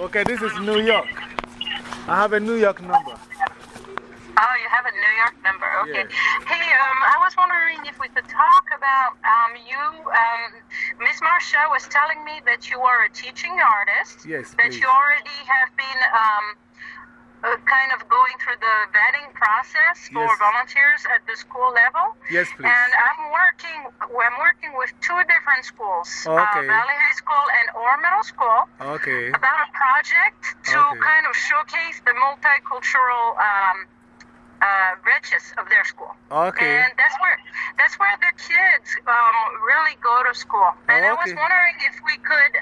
Okay, this is New York. I have a New York number. Oh, you have a New York number. Okay. Hey, um, I was wondering if we could talk about um, you. Um, Miss Marcia was telling me that you are a teaching artist. Yes, That please. you already have been um, uh, kind of going through the vetting process for Yes. volunteers at the school level. Yes, please. And I'm working. I'm working with two different schools. Oh, okay. Uh, Valley High School and Orr Middle School Okay. about a project to Okay. kind of showcase the multicultural um, uh, riches of their school. Okay. And that's where that's where the kids um, really go to school. And I was wondering if we could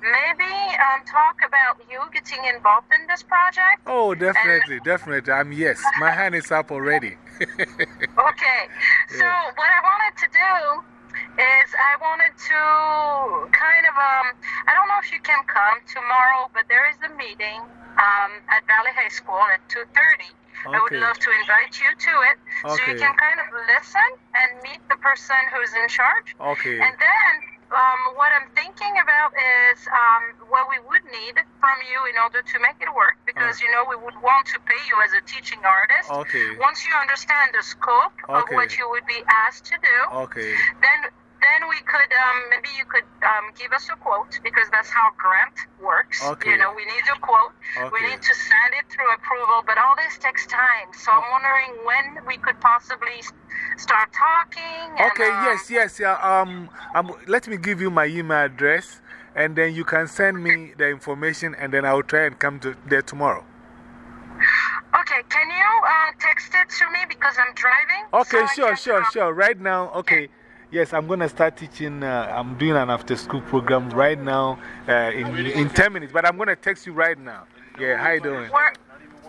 maybe um, talk about you getting involved in this project. Oh, definitely, definitely. I'm yes. My hand is up already. Okay. So what I um I don't know if you can come tomorrow, but there is a meeting um at Valley High School at 2:30. I would love to invite you to it so you can kind of listen and meet the person who's in charge. Okay. And then um, what I'm thinking about is um, what we would need from you in order to make it work, because you know we would want to pay you as a teaching artist. Okay. Once you understand the scope of what you would be asked to do, Okay. then then we could um, maybe you could um, give us a quote because that's how grant works. Okay. You know, we need a quote. We need to send it through approval, but all this takes time. So I'm wondering when we could possibly start talking. And, Okay, um, yes, yes. Yeah, um, um, let me give you my email address and then you can send me the information and then I'll try and come to there tomorrow. Okay, can you uh, text it to me because I'm driving? Okay, so sure, can, sure, um, sure. Right now, okay. Yes, I'm going to start teaching. Uh, I'm doing an after school program right now uh, in, in 10 minutes, but I'm going to text you right now. Yeah, how you doing? Where,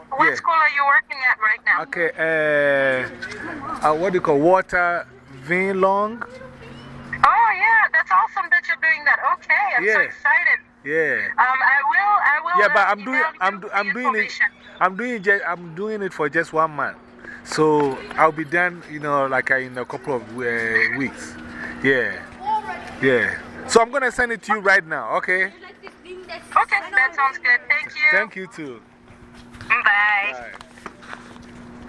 what Yeah. school are you working at right now? Okay, uh, uh, what do you call water vein long? Oh, yeah, that's awesome that you're doing that. Okay, I'm so excited. Yeah. Um, I will, I will. Yeah, but I'm doing, I'm, do, I'm doing it. I'm doing, just, I'm doing it for just one month. So I'll be done, you know, like uh, in a couple of uh, weeks. Yeah. Yeah. So I'm going to send it to you right now, okay? Okay, that sounds good. Thank you. Thank you too. Bye. Bye.